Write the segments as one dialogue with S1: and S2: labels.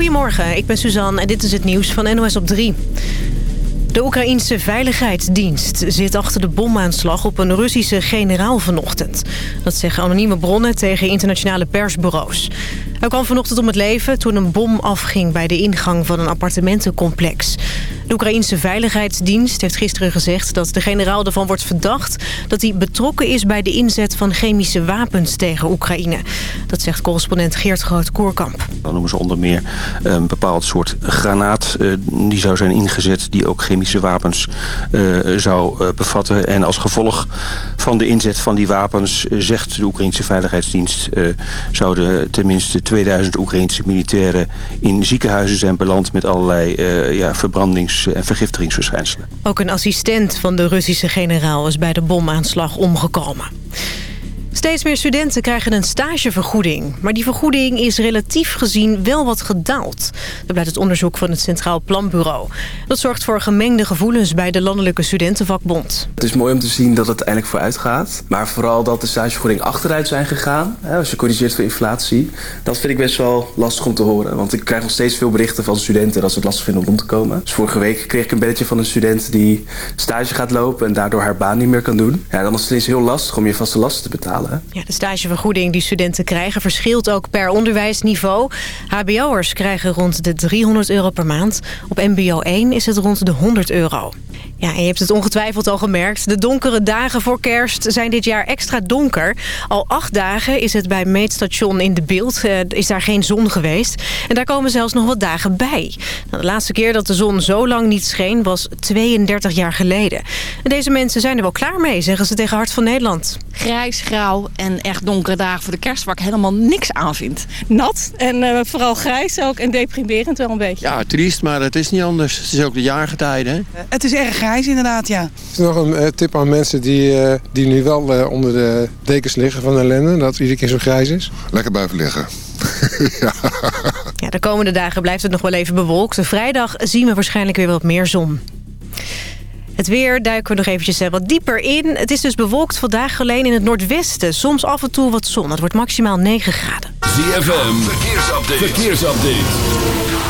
S1: Goedemorgen, ik ben Suzanne en dit is het nieuws van NOS op 3. De Oekraïense Veiligheidsdienst zit achter de bomaanslag op een Russische generaal vanochtend. Dat zeggen anonieme bronnen tegen internationale persbureaus. Hij kwam vanochtend om het leven toen een bom afging bij de ingang van een appartementencomplex. De Oekraïense Veiligheidsdienst heeft gisteren gezegd dat de generaal ervan wordt verdacht... dat hij betrokken is bij de inzet van chemische wapens tegen Oekraïne. Dat zegt correspondent Geert Groot-Koerkamp.
S2: Dan noemen ze onder meer een bepaald soort granaat. Uh, die zou zijn ingezet die ook chemische wapens uh, zou uh, bevatten. En als gevolg van de inzet van die wapens, zegt de Oekraïnse Veiligheidsdienst... zouden tenminste 2000 Oekraïnse militairen in ziekenhuizen zijn beland... met allerlei ja, verbrandings en vergiftigingsverschijnselen.
S1: Ook een assistent van de Russische generaal is bij de bomaanslag omgekomen. Steeds meer studenten krijgen een stagevergoeding. Maar die vergoeding is relatief gezien wel wat gedaald. Dat blijkt het onderzoek van het Centraal Planbureau. Dat zorgt voor gemengde gevoelens bij de Landelijke Studentenvakbond.
S3: Het is mooi om te zien dat het eindelijk vooruit gaat. Maar vooral dat de stagevergoeding achteruit zijn gegaan. Als je corrigeert voor inflatie. Dat vind ik best wel lastig om te horen. Want ik krijg nog steeds veel berichten van studenten dat ze het lastig vinden om rond te komen. Dus vorige week kreeg ik een belletje van een student die stage gaat lopen... en daardoor haar baan niet meer kan doen. Ja, dan is het heel lastig om je vaste lasten te betalen.
S1: Ja, de stagevergoeding die studenten krijgen verschilt ook per onderwijsniveau. HBO'ers krijgen rond de 300 euro per maand. Op MBO 1 is het rond de 100 euro. Ja, en je hebt het ongetwijfeld al gemerkt. De donkere dagen voor kerst zijn dit jaar extra donker. Al acht dagen is het bij meetstation in de beeld. Uh, is daar geen zon geweest. En daar komen zelfs nog wat dagen bij. Nou, de laatste keer dat de zon zo lang niet scheen was 32 jaar geleden. En deze mensen zijn er wel klaar mee, zeggen ze tegen Hart van Nederland.
S4: Grijs, grauw en echt donkere dagen voor de kerst waar ik helemaal niks aan vind. Nat en uh, vooral grijs ook en deprimerend wel een beetje.
S5: Ja, triest, maar het is niet anders. Het is ook de jaargetijden.
S6: Het is erg inderdaad, ja.
S7: Is er nog een uh, tip aan mensen die, uh, die nu wel uh, onder de dekens liggen van de ellende? Dat het iedere keer zo grijs is?
S8: Lekker blijven liggen.
S1: ja. ja, de komende dagen blijft het nog wel even bewolkt. Vrijdag zien we waarschijnlijk weer wat meer zon. Het weer duiken we nog eventjes wat dieper in. Het is dus bewolkt vandaag alleen in het noordwesten. Soms af en toe wat zon. Het wordt maximaal 9 graden.
S9: ZFM, verkeersupdate. verkeersupdate.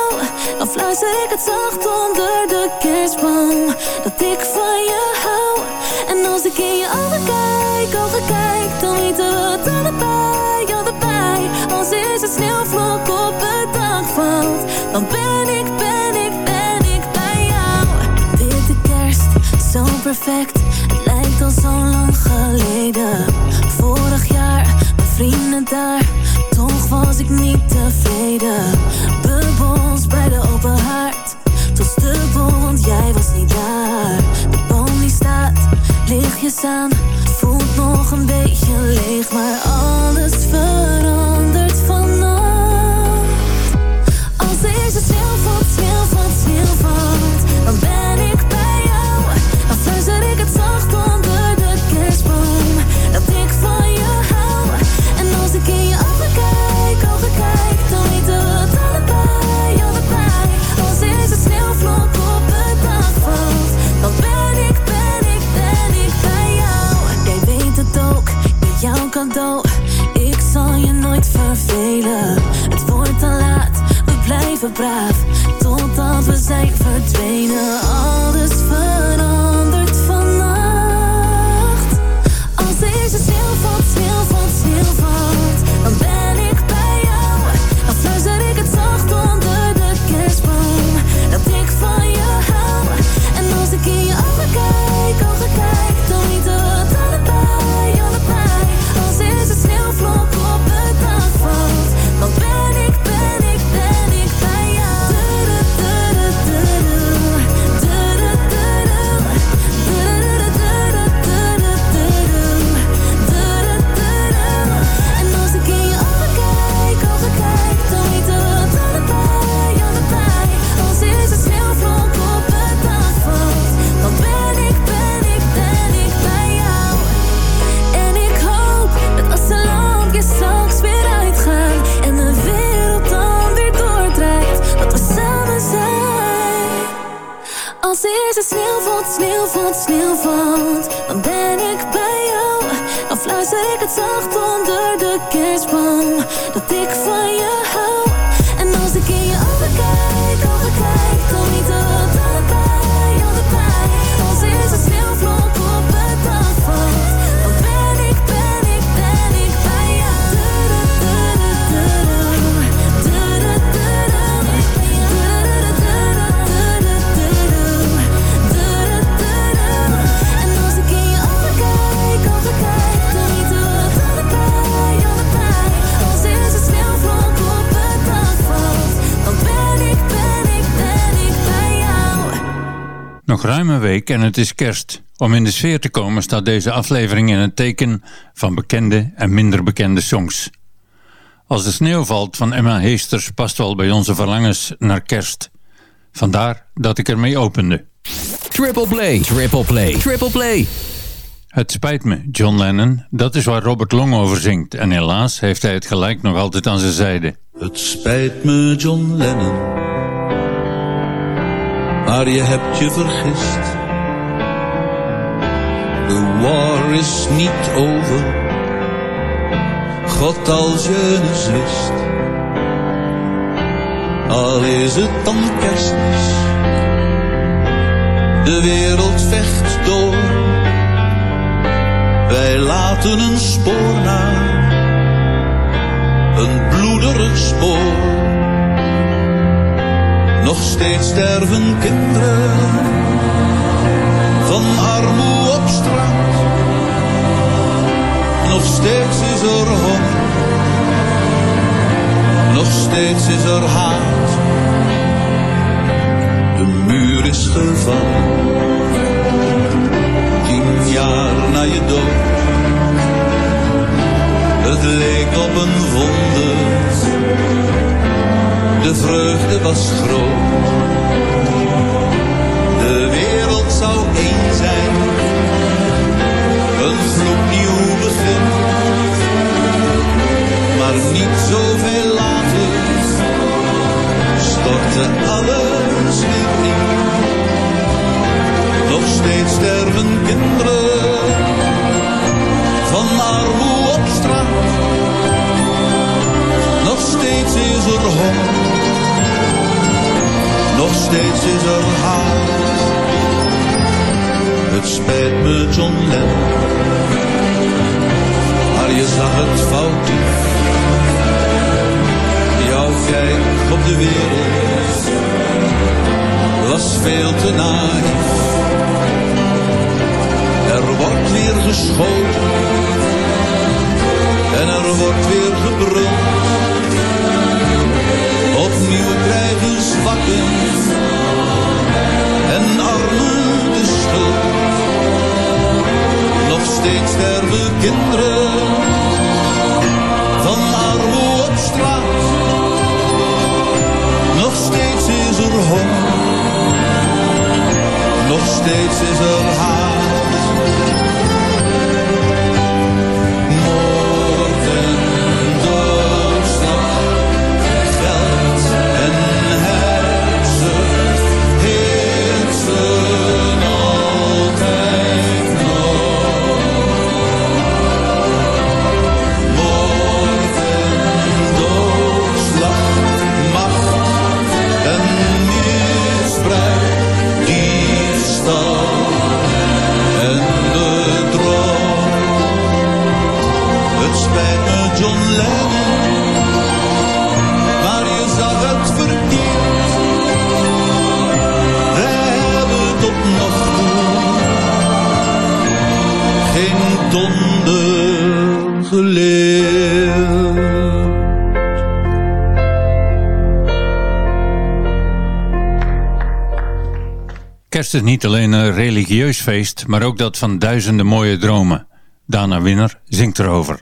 S10: fluister ik het zacht onder de kerstboom. Dat ik van je hou. En als ik in je ogen kijk, ogen kijk Dan weten we het allebei, allebei. Als deze sneeuwvlok op het dak valt Dan ben ik, ben ik, ben ik bij jou. Witte kerst, zo perfect. Het lijkt al zo lang geleden. Vorig jaar vrienden daar, toch was ik niet tevreden. Voelt nog een beetje leeg, maar alles
S11: week en het is kerst. Om in de sfeer te komen staat deze aflevering in het teken van bekende en minder bekende songs. Als de sneeuw valt van Emma Heesters past wel bij onze verlangens naar kerst. Vandaar dat ik ermee opende.
S12: Triple play, triple play, triple play.
S11: Het spijt me, John Lennon, dat is waar Robert Long over zingt. En helaas heeft hij het gelijk nog altijd aan zijn zijde.
S13: Het spijt me, John Lennon, maar je hebt je vergist. De war is niet over, God als je eens. Al is het dan kerstmis, de wereld vecht door. Wij laten een spoor na, een bloederig spoor. Nog steeds sterven kinderen van armoe op straat. Nog steeds is er honger, nog steeds is er haat. De muur is gevallen, tien jaar na je dood. Het leek op een wonder, de vreugde was groot. De wereld zou één zijn, een gloednieuw begin. Maar niet zoveel later stortte alles weer in. Nog steeds sterven kinderen van armoe op straat. Is er honger, nog steeds is er haat. Het spijt me, John Lennon, maar je zag het fout. Jouw kijk op de wereld was veel te naïef. Er wordt weer geschoten en er wordt
S11: Kerst is niet alleen een religieus feest, maar ook dat van duizenden mooie dromen. Dana Winner zingt erover.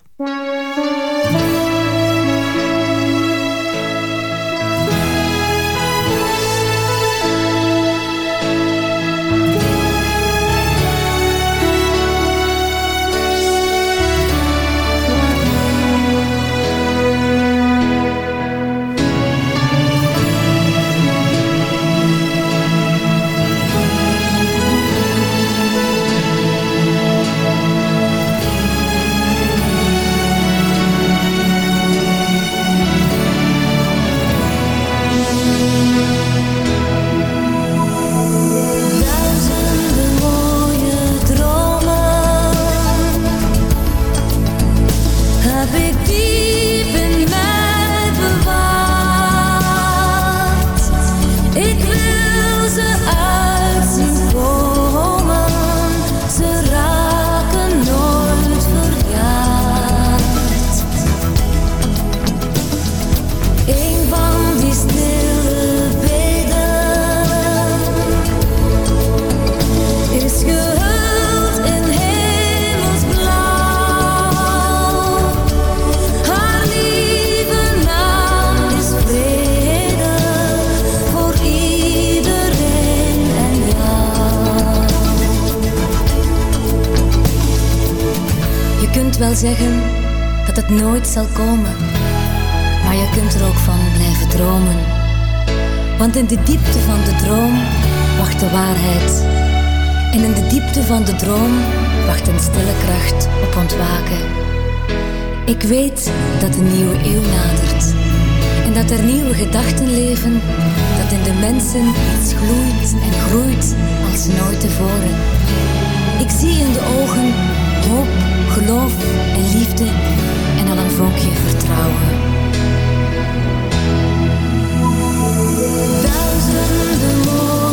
S14: Zal komen, maar je kunt er ook van blijven dromen. Want in de diepte van de droom wacht de waarheid. En in de diepte van de droom wacht een stille kracht op ontwaken. Ik weet dat een nieuwe eeuw nadert. En dat er nieuwe gedachten leven. Dat in de mensen iets gloeit en groeit als nooit tevoren. Ik zie in de ogen hoop, geloof en liefde en al een vonkje vertrouwen. Duizenden mooie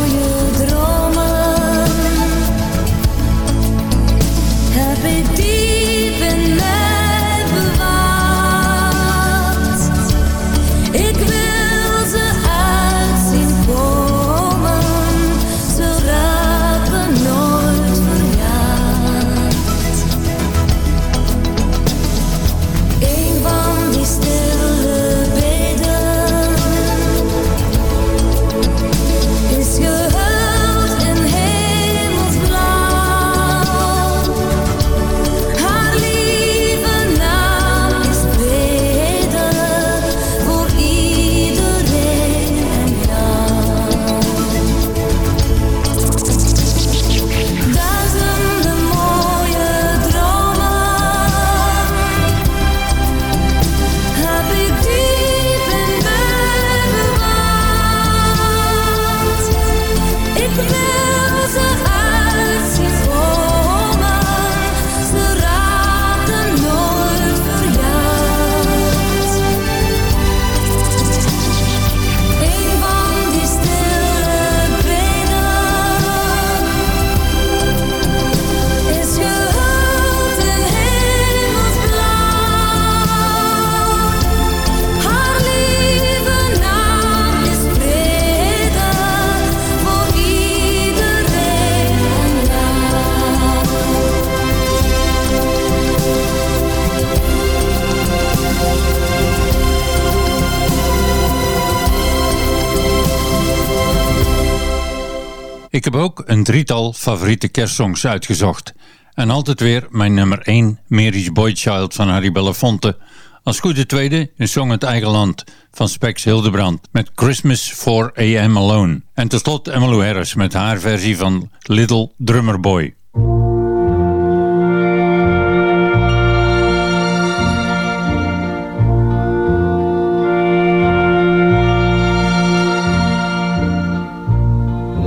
S11: drietal favoriete kerstsongs uitgezocht. En altijd weer mijn nummer 1, Mary's Boy Child van Harry Belafonte. Als goede tweede een song uit eigen land van Spex Hildebrand met Christmas for AM Alone. En tot slot Emmylou Harris met haar versie van Little Drummer Boy.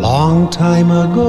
S15: Long time ago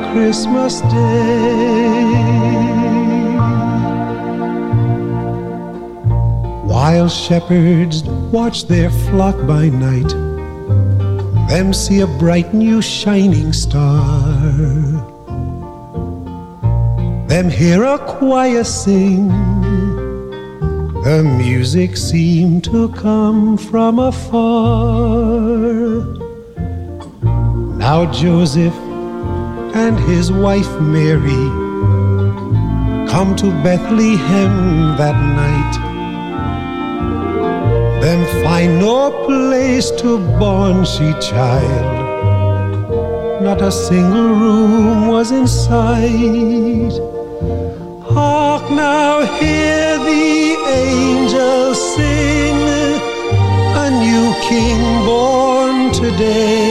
S15: Christmas Day. While shepherds watch their flock by night, them see a bright new shining star. Them hear a choir sing, the music seemed to come from afar. Now Joseph and his wife Mary come to Bethlehem that night. Them find no place to born she child. Not a single room was in sight. Hark now, hear the angels sing, a new king born today.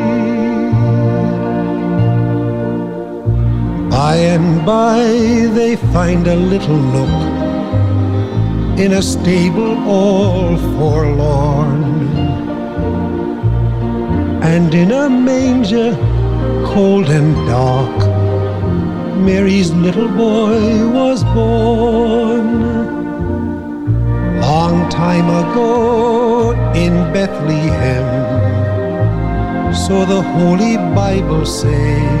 S15: By and by they find a little nook in a stable all forlorn. And in a manger cold and dark, Mary's little boy was born. Long time ago in Bethlehem, so the Holy Bible says.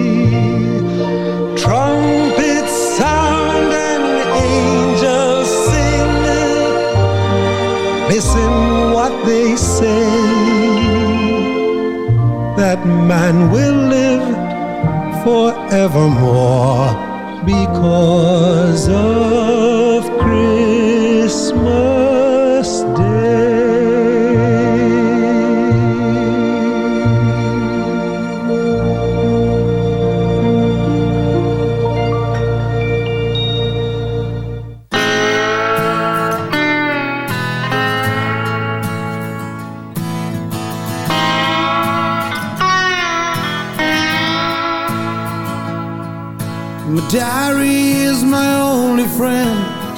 S15: Listen what they say. That man will live forevermore because of Christmas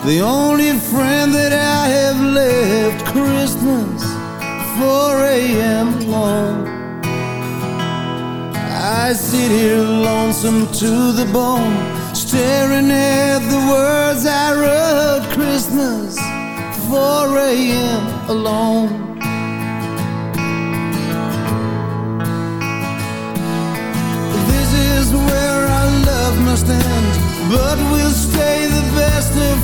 S16: the only friend that I have left. Christmas, 4 a.m. alone. I sit here lonesome to the bone, staring at the words I wrote. Christmas, 4 a.m. alone. This is where our love must end, but we'll stay the best of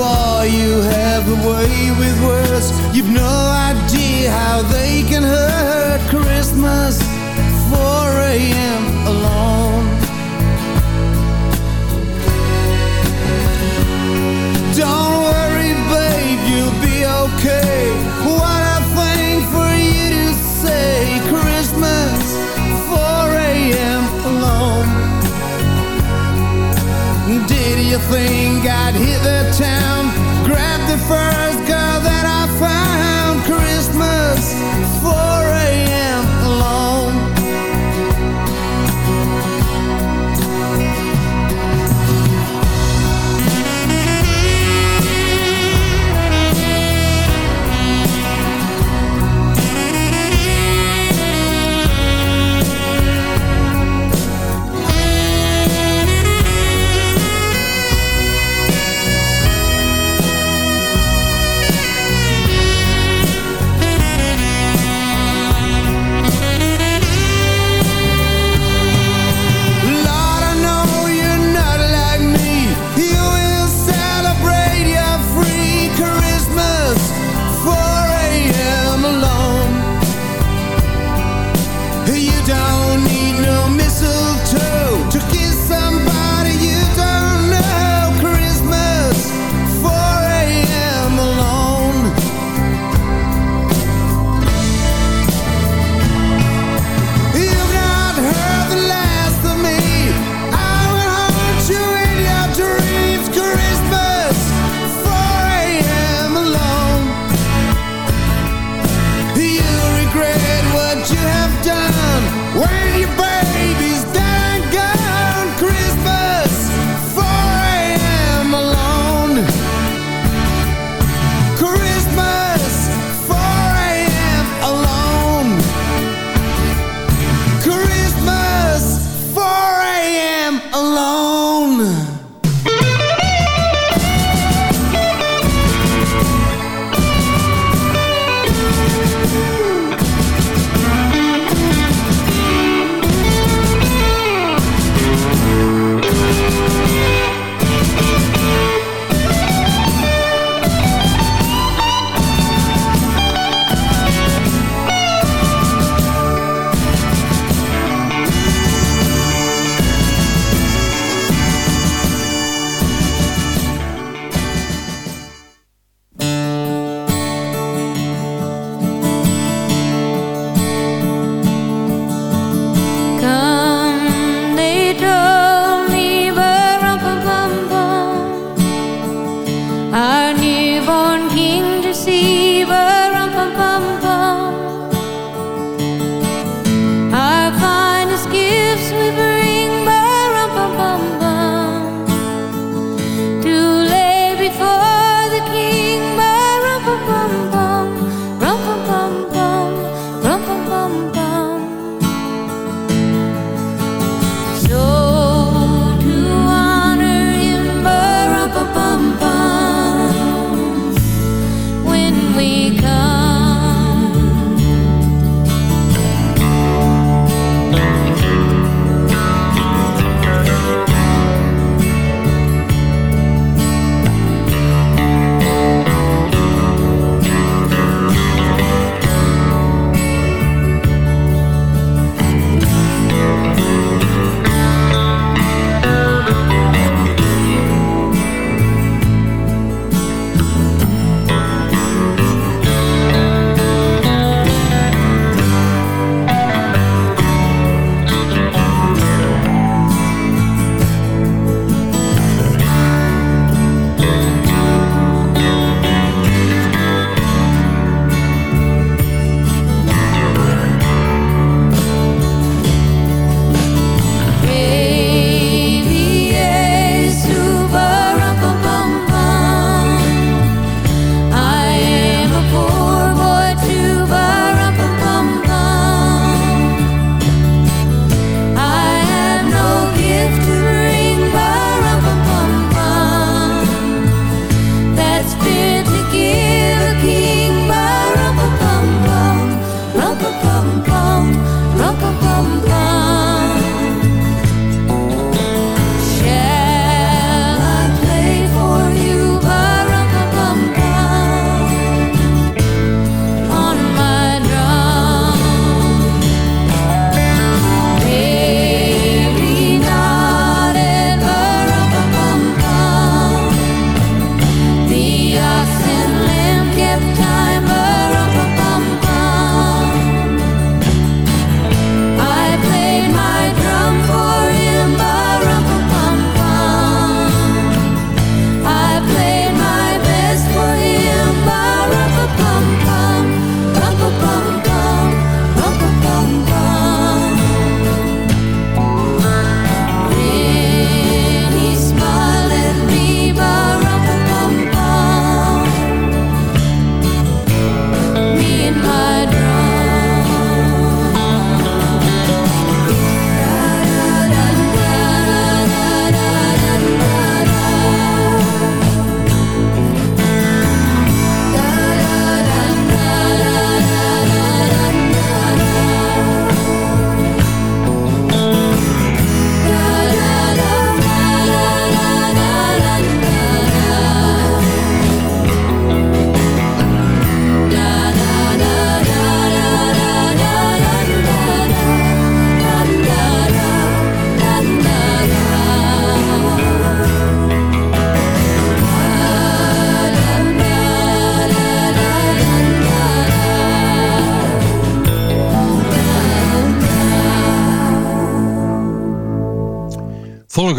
S16: Boy, you have a way with words. You've no idea how they can hurt. Christmas, 4 a.m. alone. Don't worry, babe, you'll be okay. What a thing for you to say. Christmas, 4 a.m. alone. Did you think I'd hit the town?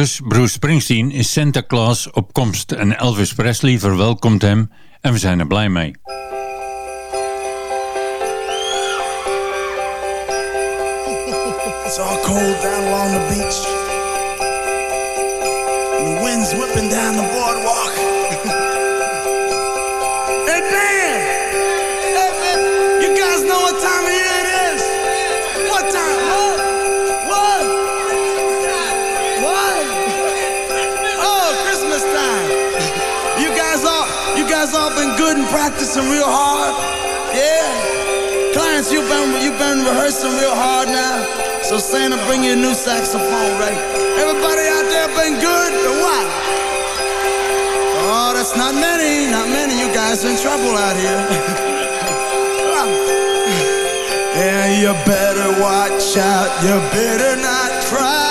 S11: volgens Bruce Springsteen is Santa Claus op komst en Elvis Presley verwelkomt hem en we zijn er blij mee.
S17: It's all cold down along the beach. And the wind's whipping down the rehearsing real hard. Yeah. Clients, you've been, you've been rehearsing real hard now. So Santa, bring you a new saxophone, right? Everybody out there been good or what? Oh, that's not many, not many. You guys in trouble out here. yeah, you better watch out. You better not cry.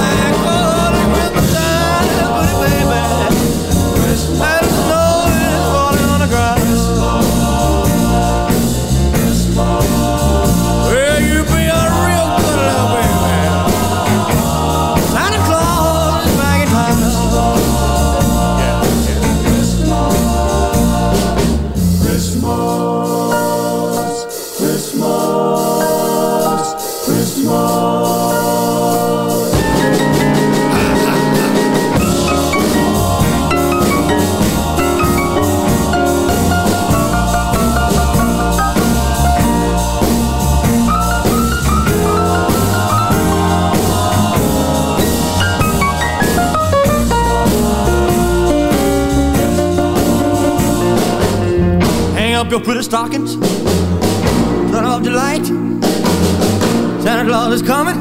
S18: Up your pretty stockings. Turn off the. Santa Claus is coming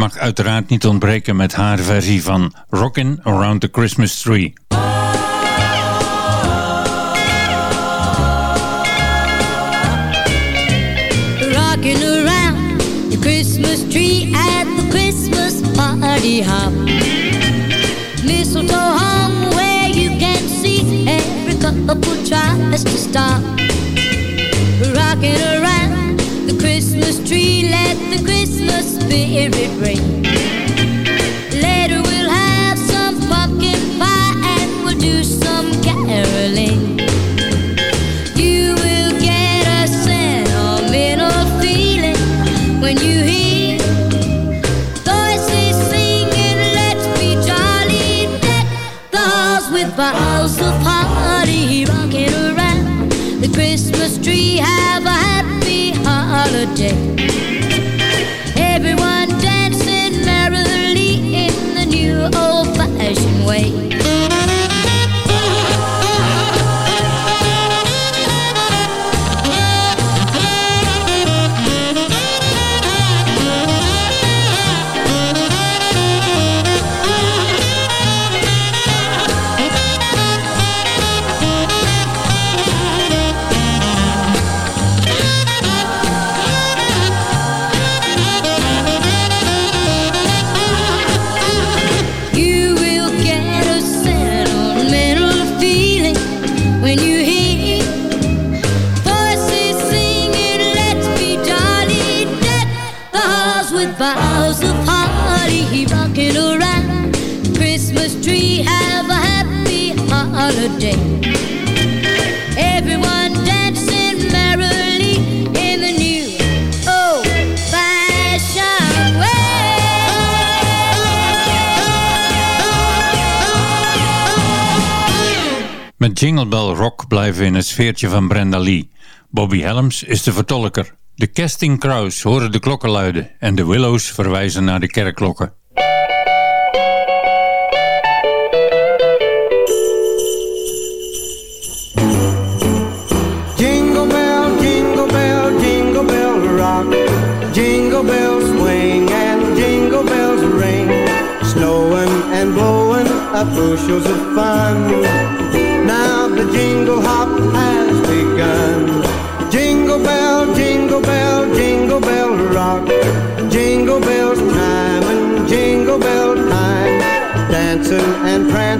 S11: mag uiteraard niet ontbreken met haar versie van Rockin' Around the Christmas Tree.
S14: Rocking around the Christmas tree at the Christmas party hop. Mistletoe hung where you can see every couple tries to stop. Rocking around Christmas tree, let the Christmas spirit ring.
S11: Met Jingle Bell Rock blijven we in het sfeertje van Brenda Lee. Bobby Helms is de vertolker. De Casting Crows horen de klokken luiden en de Willows verwijzen naar de kerkklokken.
S19: Jingle bell, jingle bell, jingle bell rock. Jingle bells swing and jingle bells ring. Snowing and blowing up bushels of fun.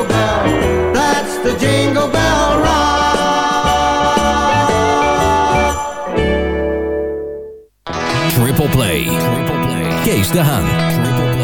S19: jingle bell. That's the jingle bell rock.
S13: Triple play. Triple play. hand. Triple play.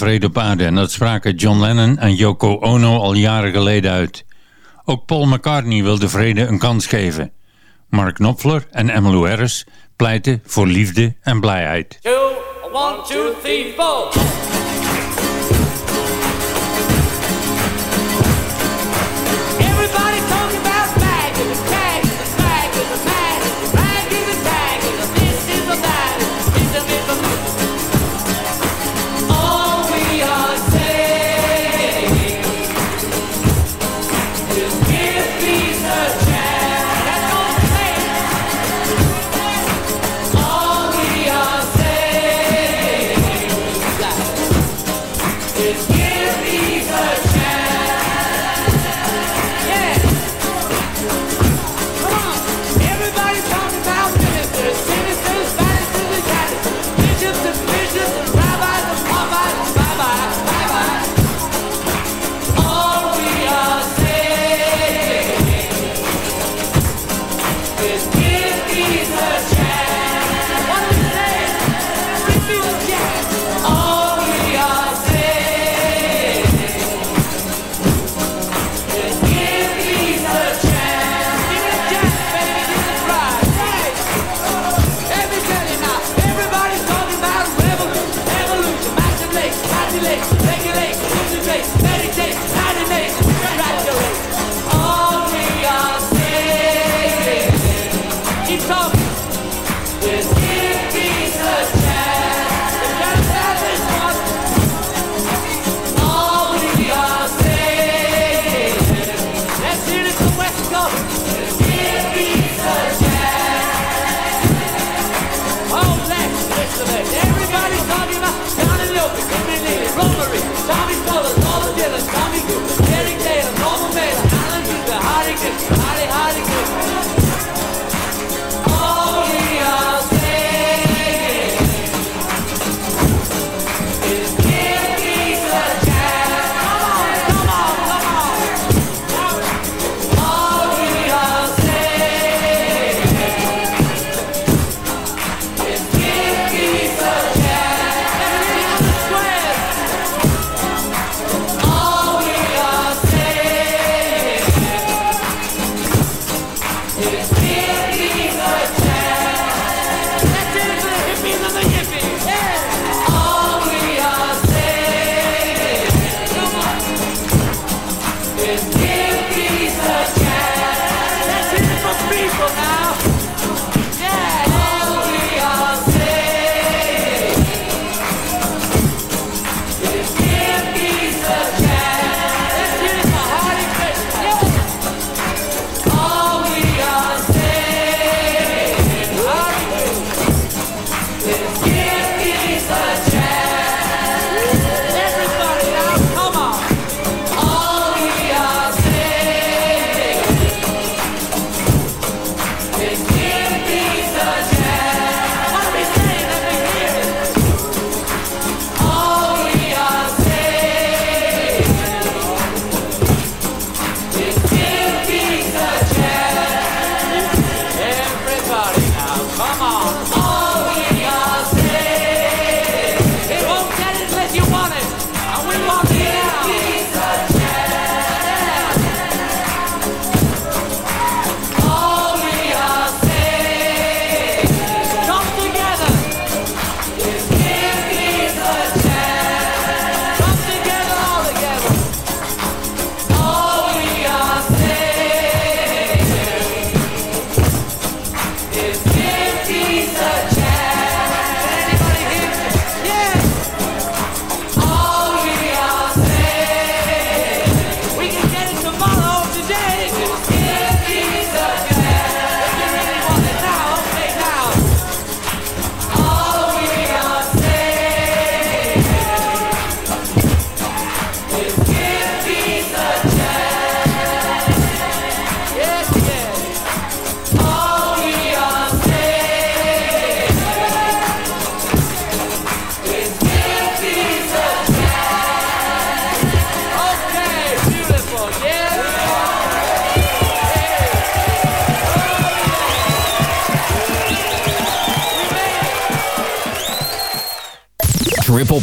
S11: vredepaden en dat spraken John Lennon en Yoko Ono al jaren geleden uit. Ook Paul McCartney wil de vrede een kans geven. Mark Knopfler en Emmylou Harris pleiten voor liefde en blijheid.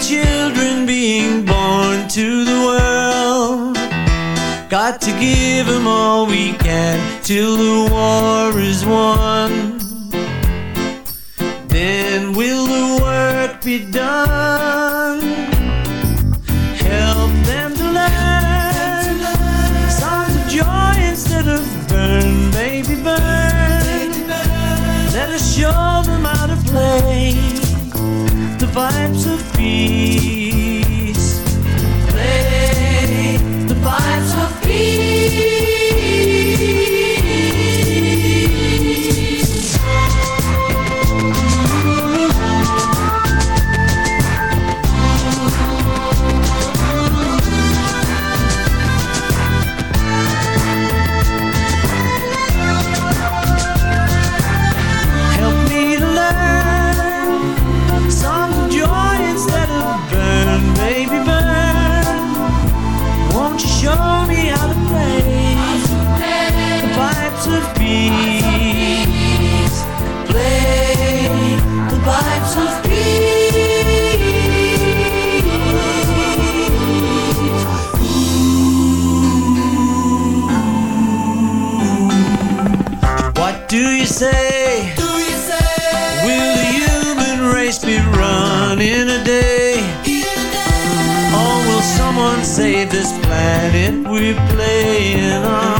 S18: children being born to the world. Got to give them all we can till the war is won. Then will the work be done? and if we're playing on.